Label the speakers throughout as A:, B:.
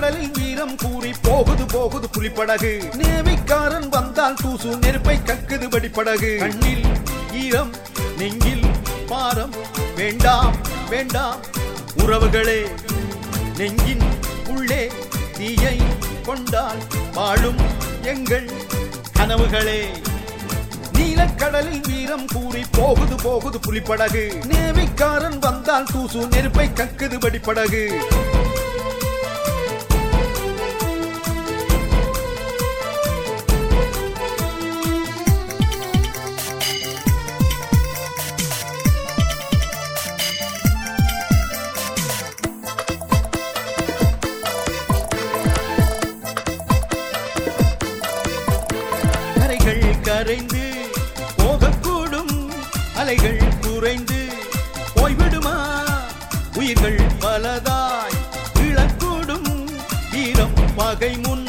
A: கடலில் வீரம் கூறி போகுது போகுது புலிப்படகு. நேவிக்காரன் வந்தால் தூசு நெருப்பை கக்குது படிப்படகு கண்ணில் ஈரம் நெங்கில் பாரம். வேண்டாம் வேண்டாம் உறவுகளே நெங்கின் உள்ளே தீயை கொண்டால் வாழும் எங்கள் கனவுகளே. நீலக்கடலில் வீரம் கூறி போகுது போகுது புலிப்படகு. நேவிக்காரன் வந்தால் தூசு நெருப்பை கக்குது படிப்படகு அலைகள் குறைந்து போய்விடுமா? உயிர்கள் பலதாய் இழக்கூடும் வீரம் பகை முன்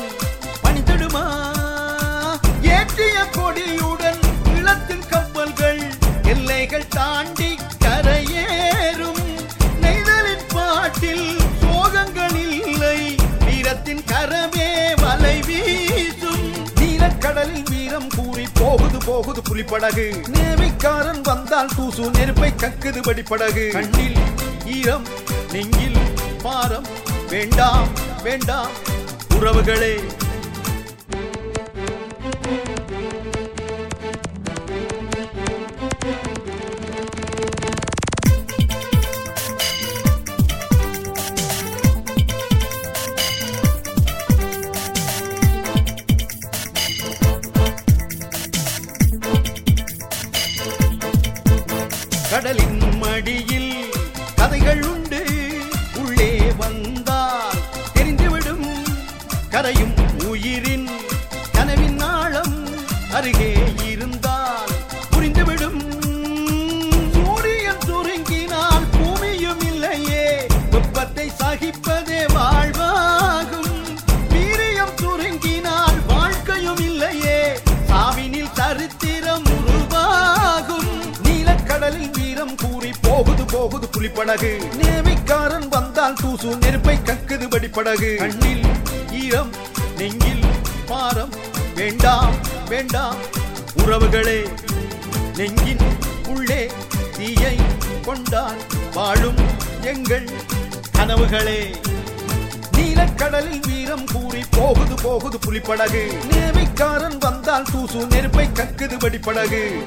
A: போகுது போகுது புலிப்படகு. நேவிக்காரன் வந்தால் தூசு நெருப்பை கக்குது படிப்படகு கண்ணில் ஈரம் நெஞ்சில் பாரம். வேண்டாம் வேண்டாம் உறவுகளே. கடலின் மடியில் கதைகள் உண்டு. உள்ளே வந்தால் தெரிந்துவிடும். கரையும் உயிரின் கனவின் ஆழம் அருகே இருந்த போகுது புலிப்படகு நேவிக்காரன் வந்தால் தூசு நெருப்பை கக்குது படிப்படகு கண்ணில் ஈரம் நெங்கில் பாரம். வேண்டாம் வேண்டாம் உறவுகளே நெங்கின் உள்ளே தீயை கொண்டால் வாழும் எங்கள் கனவுகளே. நீலக்கடலில் வீரம் கூறி போகுது போகுது புலிப்படகு. நேமிக்காரன் வந்தால் தூசு நெருப்பை கக்குது படிப்படகு